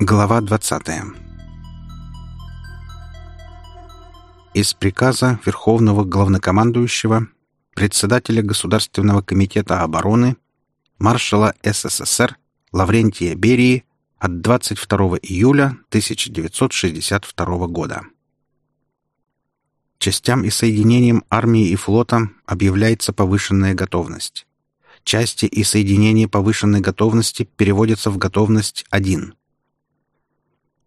Глава 20. Из приказа Верховного Главнокомандующего, председателя Государственного комитета обороны, маршала СССР Лаврентия Берии от 22 июля 1962 года. Частям и соединениям армии и флота объявляется повышенная готовность. Части и соединения повышенной готовности переводятся в готовность 1.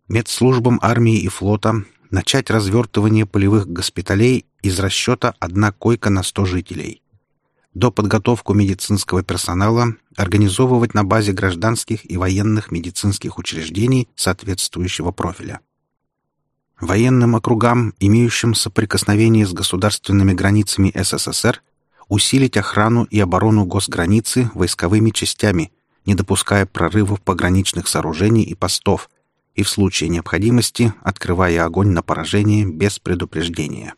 Медслужбам армии и флота начать развертывание полевых госпиталей из расчета «одна койка на 100 жителей». До подготовку медицинского персонала организовывать на базе гражданских и военных медицинских учреждений соответствующего профиля. Военным округам, имеющим соприкосновение с государственными границами СССР, усилить охрану и оборону госграницы войсковыми частями, не допуская прорывов пограничных сооружений и постов, и в случае необходимости открывая огонь на поражение без предупреждения.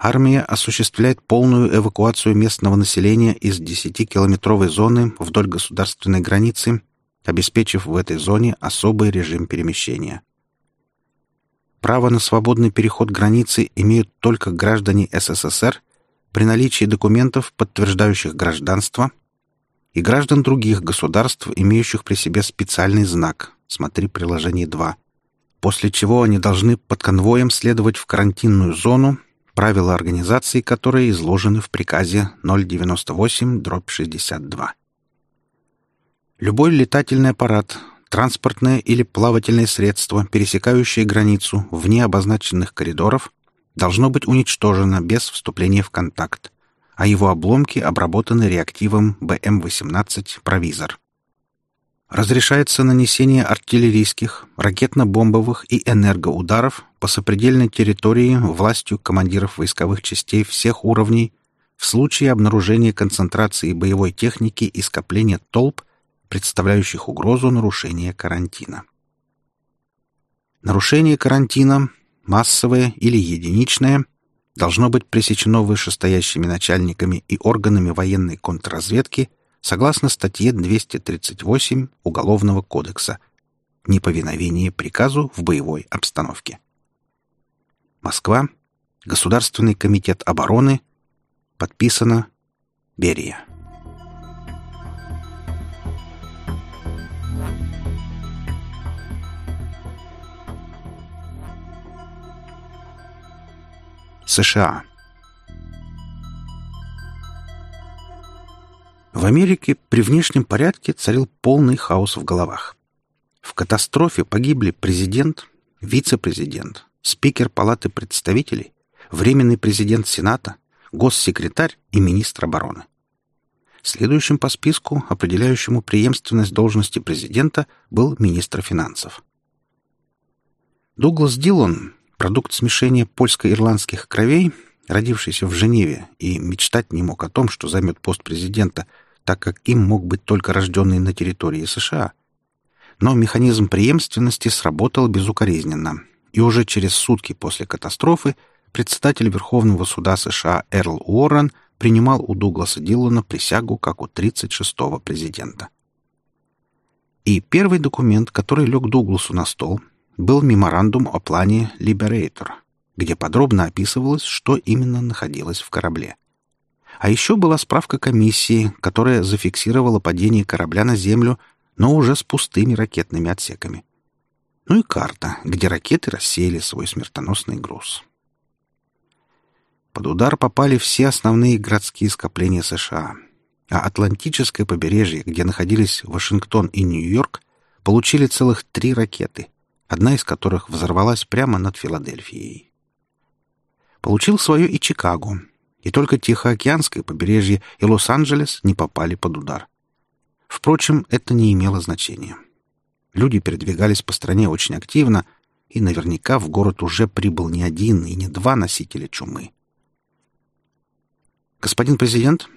Армия осуществляет полную эвакуацию местного населения из 10-километровой зоны вдоль государственной границы, обеспечив в этой зоне особый режим перемещения. Право на свободный переход границы имеют только граждане СССР при наличии документов, подтверждающих гражданство, и граждан других государств, имеющих при себе специальный знак, смотри приложение 2, после чего они должны под конвоем следовать в карантинную зону правила организации которые изложены в приказе 098-62. Любой летательный аппарат, транспортное или плавательное средство, пересекающее границу вне обозначенных коридоров, должно быть уничтожено без вступления в контакт, а его обломки обработаны реактивом БМ-18 «Провизор». Разрешается нанесение артиллерийских, ракетно-бомбовых и энергоударов по сопредельной территории властью командиров войсковых частей всех уровней в случае обнаружения концентрации боевой техники и скопления толп, представляющих угрозу нарушения карантина. Нарушение карантина, массовое или единичное, должно быть пресечено вышестоящими начальниками и органами военной контрразведки согласно статье 238 Уголовного кодекса «Неповиновение приказу в боевой обстановке». Москва, Государственный комитет обороны, подписано Берия. США. В Америке при внешнем порядке царил полный хаос в головах. В катастрофе погибли президент, вице-президент, спикер Палаты представителей, временный президент Сената, госсекретарь и министр обороны. Следующим по списку, определяющему преемственность должности президента, был министр финансов. Дуглас Дилон, продукт смешения польско-ирландских кровей, родившийся в Женеве и мечтать не мог о том, что займет пост президента – так как им мог быть только рожденный на территории США. Но механизм преемственности сработал безукоризненно, и уже через сутки после катастрофы председатель Верховного суда США Эрл Уоррен принимал у Дугласа Диллона присягу как у 36-го президента. И первый документ, который лег Дугласу на стол, был меморандум о плане «Либерейтор», где подробно описывалось, что именно находилось в корабле. А еще была справка комиссии, которая зафиксировала падение корабля на Землю, но уже с пустыми ракетными отсеками. Ну и карта, где ракеты рассеяли свой смертоносный груз. Под удар попали все основные городские скопления США, а Атлантическое побережье, где находились Вашингтон и Нью-Йорк, получили целых три ракеты, одна из которых взорвалась прямо над Филадельфией. Получил свое и Чикаго, и только Тихоокеанское побережье и Лос-Анджелес не попали под удар. Впрочем, это не имело значения. Люди передвигались по стране очень активно, и наверняка в город уже прибыл не один и не два носителя чумы. «Господин президент»,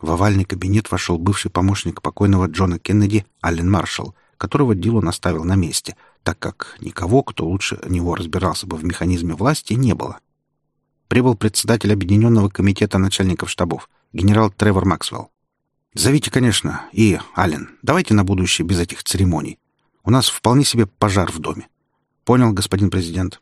в овальный кабинет вошел бывший помощник покойного Джона Кеннеди Аллен Маршалл, которого Дилон оставил на месте, так как никого, кто лучше него разбирался бы в механизме власти, не было. прибыл председатель Объединенного комитета начальников штабов, генерал Тревор Максвелл. Зовите, конечно, и, Аллен, давайте на будущее без этих церемоний. У нас вполне себе пожар в доме. Понял, господин президент.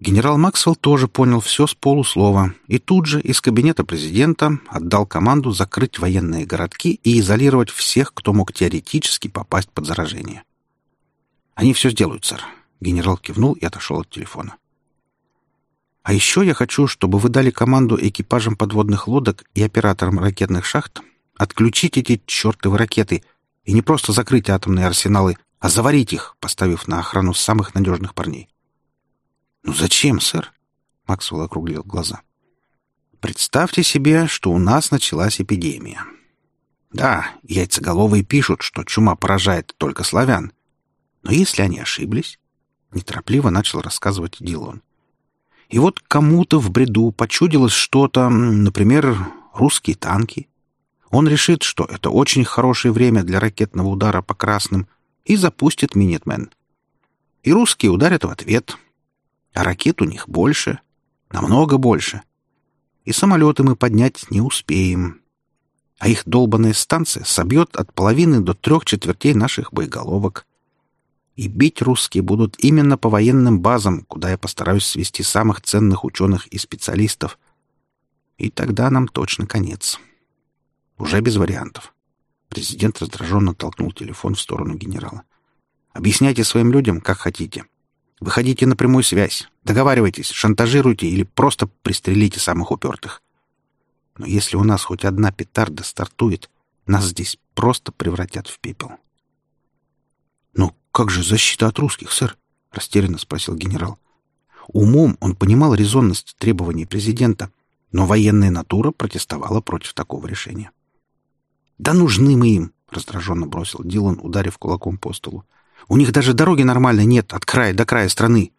Генерал Максвелл тоже понял все с полуслова и тут же из кабинета президента отдал команду закрыть военные городки и изолировать всех, кто мог теоретически попасть под заражение. «Они все сделают, сэр», — генерал кивнул и отошел от телефона. «А еще я хочу, чтобы вы дали команду экипажам подводных лодок и операторам ракетных шахт отключить эти чертовы ракеты и не просто закрыть атомные арсеналы, а заварить их, поставив на охрану самых надежных парней. «Ну зачем, сэр?» — Максвелл округлил глаза. «Представьте себе, что у нас началась эпидемия. Да, яйцеголовые пишут, что чума поражает только славян. Но если они ошиблись...» — неторопливо начал рассказывать Дилон. «И вот кому-то в бреду почудилось что-то, например, русские танки. Он решит, что это очень хорошее время для ракетного удара по красным, и запустит Минитмен. И русские ударят в ответ — а ракет у них больше, намного больше. И самолеты мы поднять не успеем. А их долбанная станция собьет от половины до трех четвертей наших боеголовок. И бить русские будут именно по военным базам, куда я постараюсь свести самых ценных ученых и специалистов. И тогда нам точно конец. Уже без вариантов. Президент раздраженно толкнул телефон в сторону генерала. «Объясняйте своим людям, как хотите. Выходите на прямую связь, договаривайтесь, шантажируйте или просто пристрелите самых упертых. Но если у нас хоть одна петарда стартует, нас здесь просто превратят в пепел. «Ну, как же защита от русских, сэр?» — растерянно спросил генерал. Умом он понимал резонность требований президента, но военная натура протестовала против такого решения. «Да нужны мы им!» — раздраженно бросил Дилан, ударив кулаком по столу. У них даже дороги нормальной нет от края до края страны.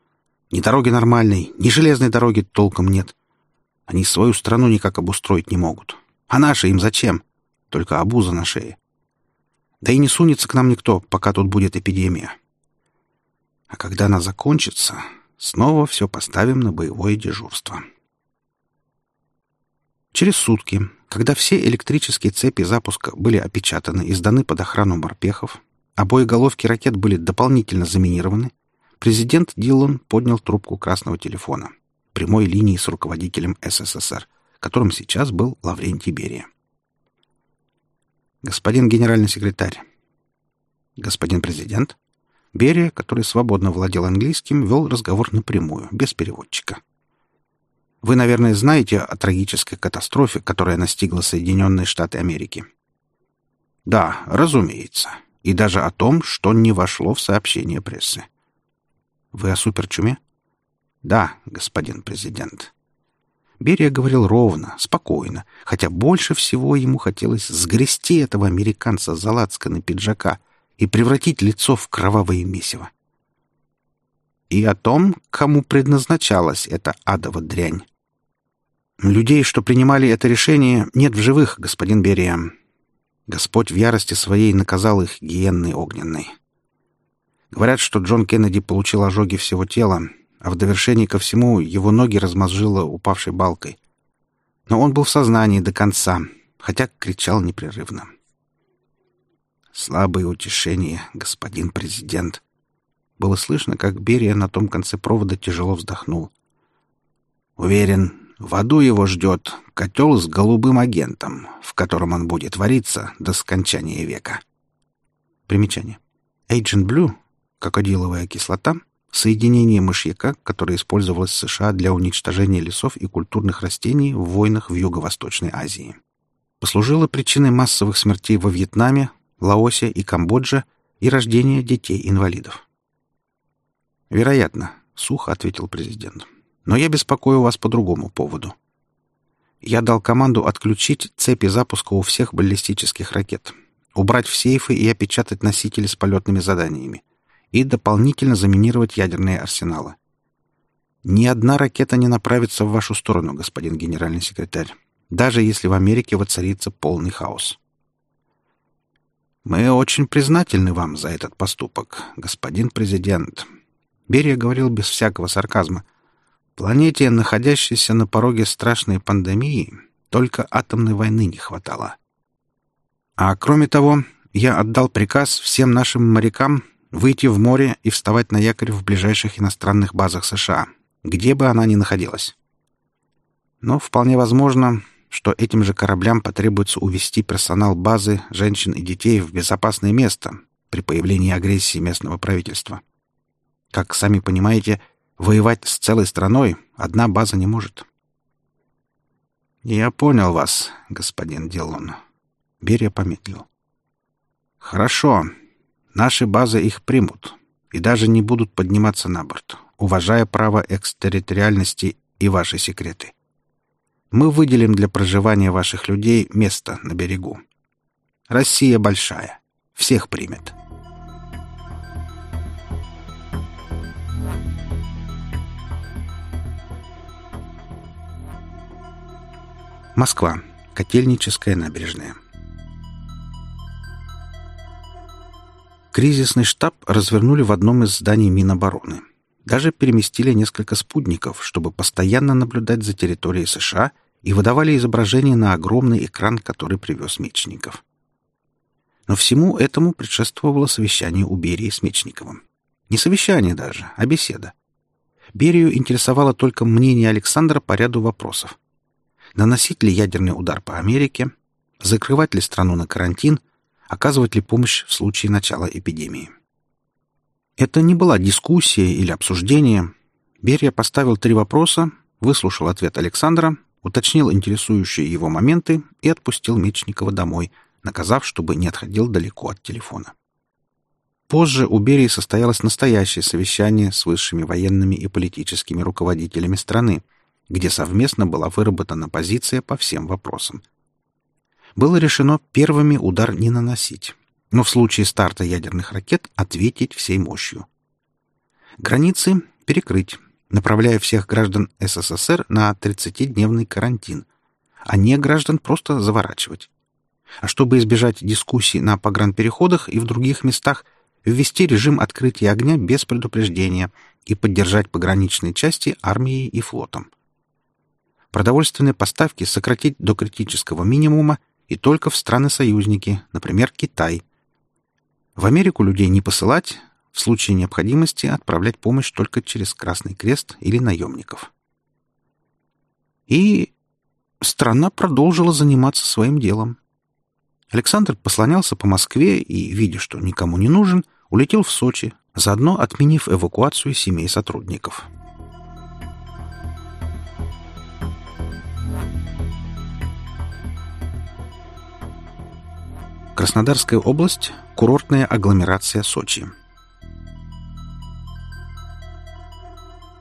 Ни дороги нормальной, ни железной дороги толком нет. Они свою страну никак обустроить не могут. А наши им зачем? Только обуза на шее. Да и не сунется к нам никто, пока тут будет эпидемия. А когда она закончится, снова все поставим на боевое дежурство. Через сутки, когда все электрические цепи запуска были опечатаны и сданы под охрану морпехов, а боеголовки ракет были дополнительно заминированы, президент Диллон поднял трубку красного телефона, прямой линии с руководителем СССР, которым сейчас был Лаврентий Берия. «Господин генеральный секретарь». «Господин президент». Берия, который свободно владел английским, вел разговор напрямую, без переводчика. «Вы, наверное, знаете о трагической катастрофе, которая настигла Соединенные Штаты Америки?» «Да, разумеется и даже о том, что не вошло в сообщение прессы. Вы о суперчуме? Да, господин президент. Берия говорил ровно, спокойно, хотя больше всего ему хотелось сгрести этого американца за лацканы пиджака и превратить лицо в кровавое месиво. И о том, кому предназначалась эта адова дрянь. Людей, что принимали это решение, нет в живых, господин Берия. Господь в ярости своей наказал их гиенной огненной. Говорят, что Джон Кеннеди получил ожоги всего тела, а в довершении ко всему его ноги размозжило упавшей балкой. Но он был в сознании до конца, хотя кричал непрерывно. «Слабое утешение, господин президент!» Было слышно, как Берия на том конце провода тяжело вздохнул. «Уверен, в аду его ждет котел с голубым агентом, в котором он будет вариться до скончания века. Примечание. Agent Blue — крокодиловая кислота, соединение мышьяка, которое использовалось в США для уничтожения лесов и культурных растений в войнах в Юго-Восточной Азии. Послужило причиной массовых смертей во Вьетнаме, Лаосе и Камбодже и рождения детей-инвалидов. «Вероятно», — сухо ответил президент. Но я беспокою вас по другому поводу. Я дал команду отключить цепи запуска у всех баллистических ракет, убрать в сейфы и опечатать носители с полетными заданиями и дополнительно заминировать ядерные арсеналы. Ни одна ракета не направится в вашу сторону, господин генеральный секретарь, даже если в Америке воцарится полный хаос. Мы очень признательны вам за этот поступок, господин президент. Берия говорил без всякого сарказма — Планете, находящейся на пороге страшной пандемии, только атомной войны не хватало. А кроме того, я отдал приказ всем нашим морякам выйти в море и вставать на якорь в ближайших иностранных базах США, где бы она ни находилась. Но вполне возможно, что этим же кораблям потребуется увести персонал базы, женщин и детей в безопасное место при появлении агрессии местного правительства. Как сами понимаете, воевать с целой страной одна база не может. «Я понял вас, господин Делон». Берия помедлил. «Хорошо. Наши базы их примут и даже не будут подниматься на борт, уважая право экстерриториальности и ваши секреты. Мы выделим для проживания ваших людей место на берегу. Россия большая. Всех примет. Москва. Котельническая набережная. Кризисный штаб развернули в одном из зданий Минобороны. Даже переместили несколько спутников, чтобы постоянно наблюдать за территорией США и выдавали изображение на огромный экран, который привез Мечников. Но всему этому предшествовало совещание у Берии с Мечниковым. Не совещание даже, а беседа. Берию интересовало только мнение Александра по ряду вопросов. Наносить ли ядерный удар по Америке? Закрывать ли страну на карантин? Оказывать ли помощь в случае начала эпидемии? Это не была дискуссия или обсуждение. Берия поставил три вопроса, выслушал ответ Александра, уточнил интересующие его моменты и отпустил Мечникова домой, наказав, чтобы не отходил далеко от телефона. Позже у Берии состоялось настоящее совещание с высшими военными и политическими руководителями страны, где совместно была выработана позиция по всем вопросам. Было решено первыми удар не наносить, но в случае старта ядерных ракет ответить всей мощью. Границы перекрыть, направляя всех граждан СССР на 30-дневный карантин, а не граждан просто заворачивать. А чтобы избежать дискуссий на погранпереходах и в других местах, ввести режим открытия огня без предупреждения и поддержать пограничные части армией и флотом. Продовольственные поставки сократить до критического минимума и только в страны-союзники, например, Китай, в Америку людей не посылать, в случае необходимости отправлять помощь только через Красный Крест или наемников. И страна продолжила заниматься своим делом. Александр послонялся по Москве и, видя, что никому не нужен, улетел в Сочи, заодно отменив эвакуацию семей сотрудников. Краснодарская область, курортная агломерация Сочи.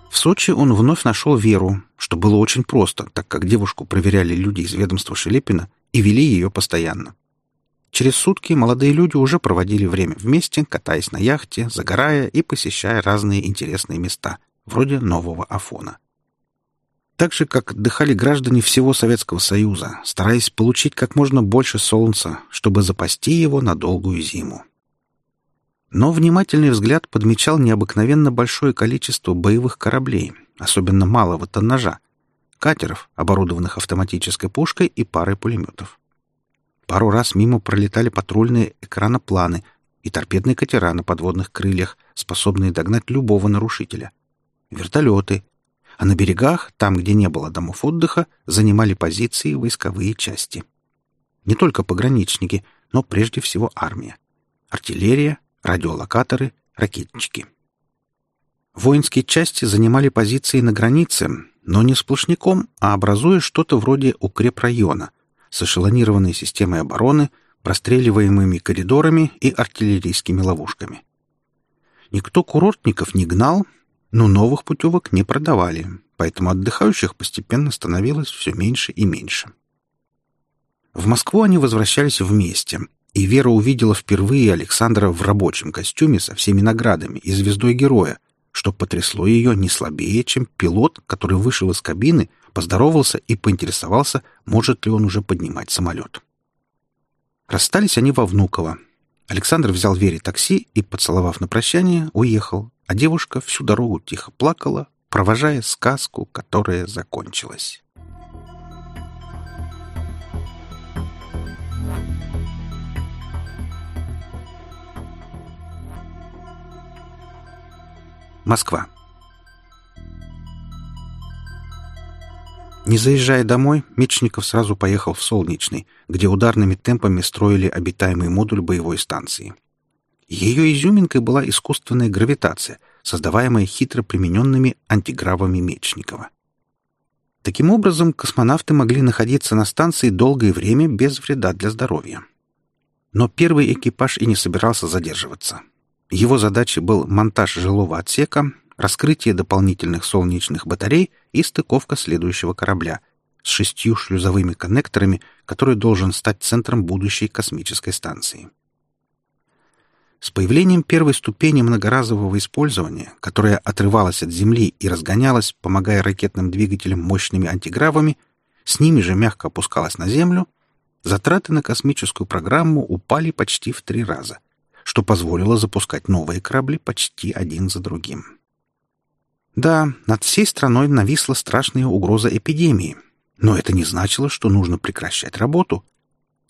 В Сочи он вновь нашел Веру, что было очень просто, так как девушку проверяли люди из ведомства Шелепина и вели ее постоянно. Через сутки молодые люди уже проводили время вместе, катаясь на яхте, загорая и посещая разные интересные места, вроде нового Афона так же, как отдыхали граждане всего Советского Союза, стараясь получить как можно больше солнца, чтобы запасти его на долгую зиму. Но внимательный взгляд подмечал необыкновенно большое количество боевых кораблей, особенно малого тоннажа, катеров, оборудованных автоматической пушкой и парой пулеметов. Пару раз мимо пролетали патрульные экранопланы и торпедные катера на подводных крыльях, способные догнать любого нарушителя. Вертолеты, а на берегах, там, где не было домов отдыха, занимали позиции войсковые части. Не только пограничники, но прежде всего армия. Артиллерия, радиолокаторы, ракетчики. Воинские части занимали позиции на границе, но не сплошняком, а образуя что-то вроде укрепрайона с эшелонированной системой обороны, простреливаемыми коридорами и артиллерийскими ловушками. Никто курортников не гнал, но новых путевок не продавали, поэтому отдыхающих постепенно становилось все меньше и меньше. В Москву они возвращались вместе, и Вера увидела впервые Александра в рабочем костюме со всеми наградами и звездой героя, что потрясло ее не слабее, чем пилот, который вышел из кабины, поздоровался и поинтересовался, может ли он уже поднимать самолет. Расстались они во Внуково. Александр взял Вере такси и, поцеловав на прощание, уехал, а девушка всю дорогу тихо плакала, провожая сказку, которая закончилась. Москва. Не заезжая домой, Мечников сразу поехал в Солнечный, где ударными темпами строили обитаемый модуль боевой станции. Ее изюминкой была искусственная гравитация, создаваемая хитро примененными антигравами Мечникова. Таким образом, космонавты могли находиться на станции долгое время без вреда для здоровья. Но первый экипаж и не собирался задерживаться. Его задачей был монтаж жилого отсека, раскрытие дополнительных солнечных батарей и стыковка следующего корабля с шестью шлюзовыми коннекторами, который должен стать центром будущей космической станции. С появлением первой ступени многоразового использования, которая отрывалась от Земли и разгонялась, помогая ракетным двигателям мощными антигравами, с ними же мягко опускалась на Землю, затраты на космическую программу упали почти в три раза — что позволило запускать новые корабли почти один за другим. Да, над всей страной нависла страшная угроза эпидемии, но это не значило, что нужно прекращать работу.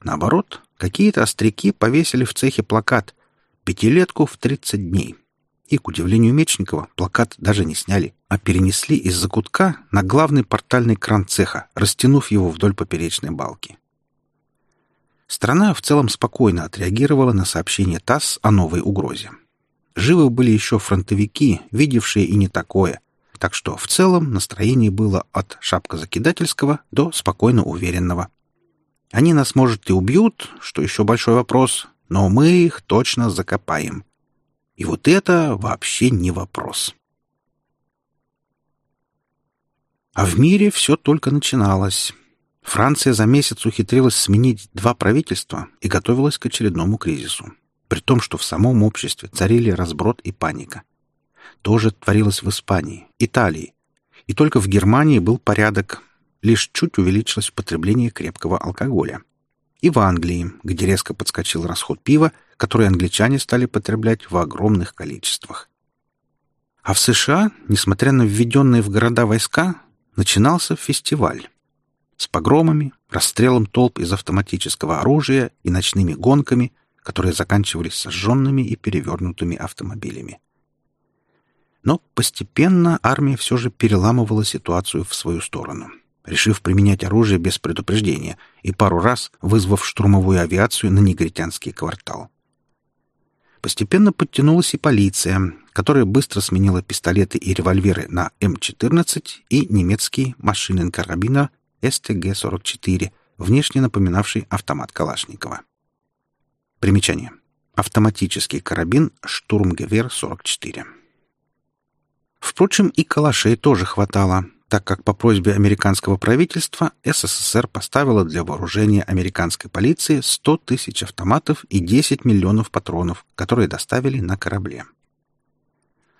Наоборот, какие-то остряки повесили в цехе плакат «Пятилетку в 30 дней». И, к удивлению Мечникова, плакат даже не сняли, а перенесли из закутка на главный портальный кран цеха, растянув его вдоль поперечной балки. Страна в целом спокойно отреагировала на сообщение ТАСС о новой угрозе. Живы были еще фронтовики, видевшие и не такое, так что в целом настроение было от шапкозакидательского до спокойно уверенного. Они нас, может, и убьют, что еще большой вопрос, но мы их точно закопаем. И вот это вообще не вопрос. А в мире все только начиналось. Франция за месяц ухитрилась сменить два правительства и готовилась к очередному кризису, при том, что в самом обществе царили разброд и паника. То же творилось в Испании, Италии, и только в Германии был порядок, лишь чуть увеличилось потребление крепкого алкоголя. И в Англии, где резко подскочил расход пива, который англичане стали потреблять в огромных количествах. А в США, несмотря на введенные в города войска, начинался фестиваль с погромами, расстрелом толп из автоматического оружия и ночными гонками, которые заканчивались сожженными и перевернутыми автомобилями. Но постепенно армия все же переламывала ситуацию в свою сторону, решив применять оружие без предупреждения и пару раз вызвав штурмовую авиацию на негритянский квартал. Постепенно подтянулась и полиция, которая быстро сменила пистолеты и револьверы на М-14 и немецкий машинен-карабинер СТГ-44, внешне напоминавший автомат Калашникова. Примечание. Автоматический карабин «Штурмгевер-44». Впрочем, и калашей тоже хватало, так как по просьбе американского правительства СССР поставила для вооружения американской полиции 100 тысяч автоматов и 10 миллионов патронов, которые доставили на корабле.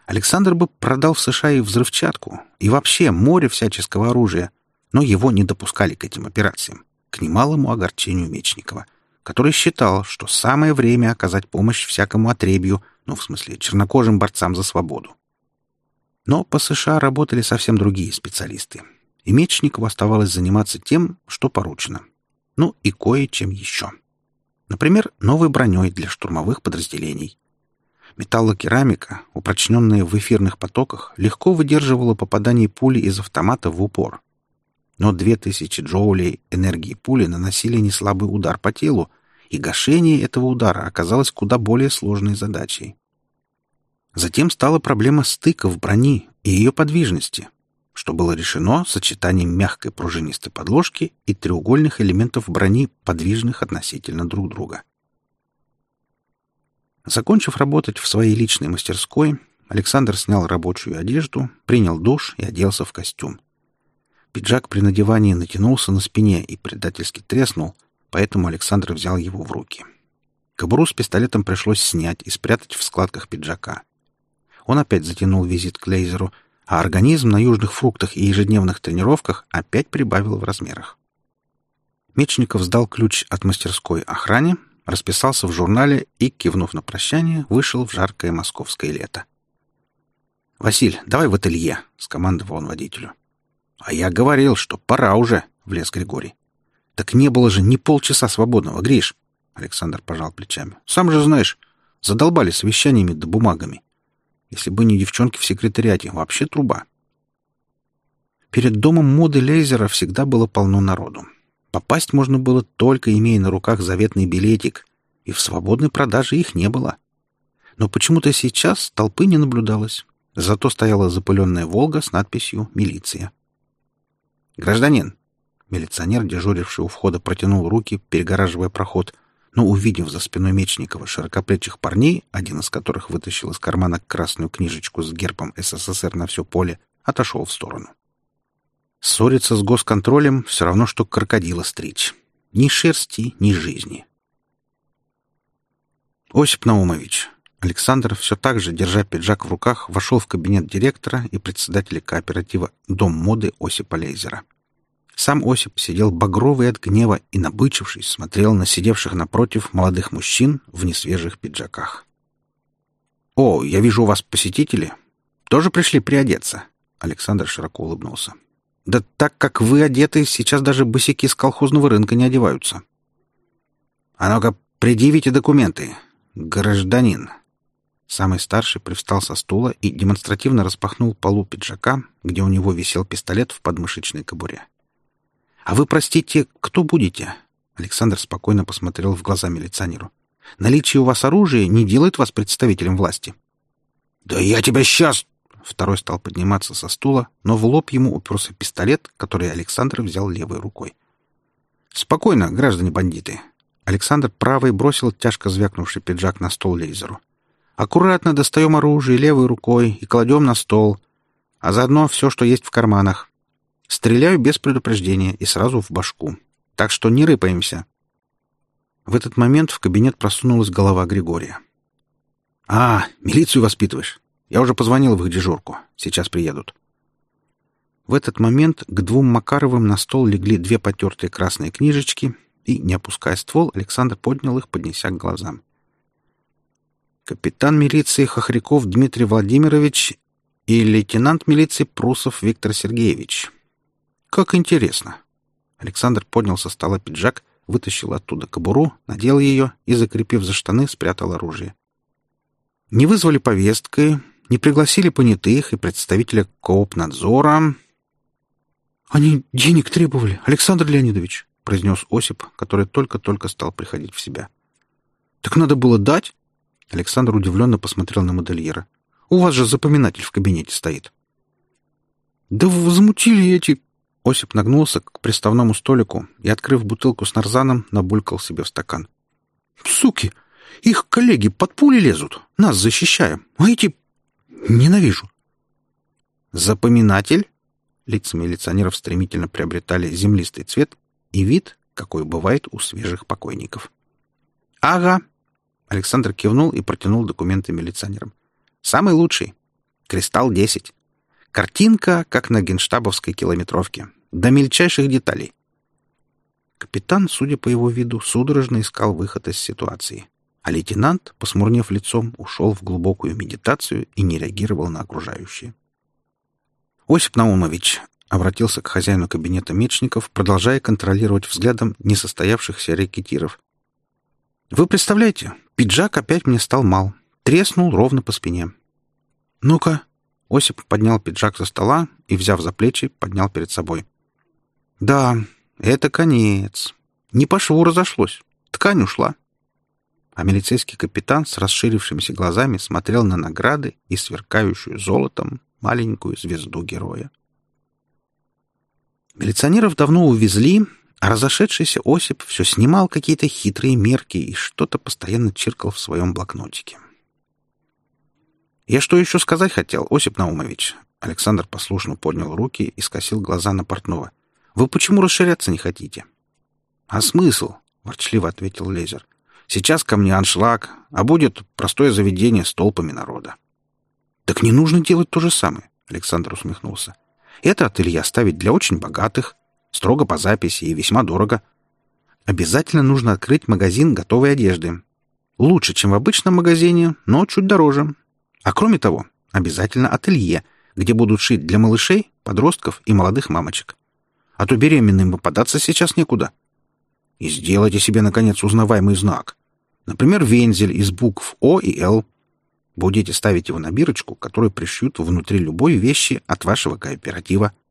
Александр бы продал в США и взрывчатку, и вообще море всяческого оружия, но его не допускали к этим операциям, к немалому огорчению Мечникова, который считал, что самое время оказать помощь всякому отребью, ну, в смысле, чернокожим борцам за свободу. Но по США работали совсем другие специалисты, и Мечникову оставалось заниматься тем, что поручено. Ну и кое-чем еще. Например, новой броней для штурмовых подразделений. Металлокерамика, упрочненная в эфирных потоках, легко выдерживала попадание пули из автомата в упор, но две тысячи джоулей энергии пули наносили неслабый удар по телу, и гашение этого удара оказалось куда более сложной задачей. Затем стала проблема стыков брони и ее подвижности, что было решено сочетанием мягкой пружинистой подложки и треугольных элементов брони, подвижных относительно друг друга. Закончив работать в своей личной мастерской, Александр снял рабочую одежду, принял душ и оделся в костюм. Пиджак при надевании натянулся на спине и предательски треснул, поэтому Александр взял его в руки. Кобуру с пистолетом пришлось снять и спрятать в складках пиджака. Он опять затянул визит к лейзеру, а организм на южных фруктах и ежедневных тренировках опять прибавил в размерах. Мечников сдал ключ от мастерской охране, расписался в журнале и, кивнув на прощание, вышел в жаркое московское лето. «Василь, давай в ателье», — скомандовал он водителю. «А я говорил, что пора уже», — влез Григорий. «Так не было же ни полчаса свободного, Гриш!» Александр пожал плечами. «Сам же знаешь, задолбали совещаниями да бумагами. Если бы не девчонки в секретариате, вообще труба». Перед домом моды Лейзера всегда было полно народу. Попасть можно было только имея на руках заветный билетик, и в свободной продаже их не было. Но почему-то сейчас толпы не наблюдалось. Зато стояла запыленная «Волга» с надписью «Милиция». «Гражданин!» Милиционер, дежуривший у входа, протянул руки, перегораживая проход, но, увидев за спиной Мечникова широкоплечих парней, один из которых вытащил из кармана красную книжечку с гербом СССР на все поле, отошел в сторону. Ссориться с госконтролем все равно, что крокодила стричь. Ни шерсти, ни жизни. Осип Наумович. Александр, все так же, держа пиджак в руках, вошел в кабинет директора и председателя кооператива «Дом моды» Осипа Лейзера. Сам Осип сидел багровый от гнева и, набычившись, смотрел на сидевших напротив молодых мужчин в несвежих пиджаках. «О, я вижу у вас посетители. Тоже пришли приодеться?» Александр широко улыбнулся. Да так как вы одеты, сейчас даже босики с колхозного рынка не одеваются. А ну-ка, предъявите документы. Гражданин. Самый старший привстал со стула и демонстративно распахнул полу пиджака, где у него висел пистолет в подмышечной кобуре. «А вы, простите, кто будете?» Александр спокойно посмотрел в глаза милиционеру. «Наличие у вас оружия не делает вас представителем власти». «Да я тебя сейчас!» Второй стал подниматься со стула, но в лоб ему уперся пистолет, который Александр взял левой рукой. «Спокойно, граждане бандиты!» Александр правой бросил тяжко звякнувший пиджак на стол лейзеру. «Аккуратно достаем оружие левой рукой и кладем на стол, а заодно все, что есть в карманах. Стреляю без предупреждения и сразу в башку. Так что не рыпаемся». В этот момент в кабинет просунулась голова Григория. «А, милицию воспитываешь? Я уже позвонил в их дежурку. Сейчас приедут. В этот момент к двум Макаровым на стол легли две потертые красные книжечки, и, не опуская ствол, Александр поднял их, поднеся к глазам. Капитан милиции Хохряков Дмитрий Владимирович и лейтенант милиции Прусов Виктор Сергеевич. Как интересно. Александр поднял со стола пиджак, вытащил оттуда кобуру, надел ее и, закрепив за штаны, спрятал оружие. Не вызвали повесткой, не пригласили понятых и представителя коопнадзора. «Они денег требовали, Александр Леонидович», — произнес Осип, который только-только стал приходить в себя. «Так надо было дать?» Александр удивленно посмотрел на модельера. «У вас же запоминатель в кабинете стоит». «Да возмутили эти...» Осип нагнулся к приставному столику и, открыв бутылку с нарзаном, набулькал себе в стакан. «Суки! Их коллеги под пули лезут, нас защищаем, а эти Ненавижу. Запоминатель? Лица милиционеров стремительно приобретали землистый цвет и вид, какой бывает у свежих покойников. Ага. Александр кивнул и протянул документы милиционерам. Самый лучший. Кристалл 10. Картинка, как на генштабовской километровке. До мельчайших деталей. Капитан, судя по его виду, судорожно искал выход из ситуации а лейтенант, посмурнев лицом, ушел в глубокую медитацию и не реагировал на окружающее. «Осип Наумович», — обратился к хозяину кабинета мечников, продолжая контролировать взглядом несостоявшихся рекетиров. «Вы представляете, пиджак опять мне стал мал, треснул ровно по спине. Ну-ка!» Осип поднял пиджак со стола и, взяв за плечи, поднял перед собой. «Да, это конец. Не по шву разошлось. Ткань ушла а милицейский капитан с расширившимися глазами смотрел на награды и сверкающую золотом маленькую звезду героя. Милиционеров давно увезли, а разошедшийся Осип все снимал какие-то хитрые мерки и что-то постоянно чиркал в своем блокнотике. «Я что еще сказать хотел, Осип Наумович?» Александр послушно поднял руки и скосил глаза на портного. «Вы почему расширяться не хотите?» «А смысл?» — ворчливо ответил Лезер. Сейчас ко мне аншлаг, а будет простое заведение с толпами народа. Так не нужно делать то же самое, Александр усмехнулся. Это ателье ставить для очень богатых, строго по записи и весьма дорого. Обязательно нужно открыть магазин готовой одежды. Лучше, чем в обычном магазине, но чуть дороже. А кроме того, обязательно ателье, где будут шить для малышей, подростков и молодых мамочек. А то беременным попадаться сейчас некуда. И сделайте себе, наконец, узнаваемый знак. Например, вензель из букв О и Л. Будете ставить его на бирочку, которую пришьют внутри любой вещи от вашего кооператива –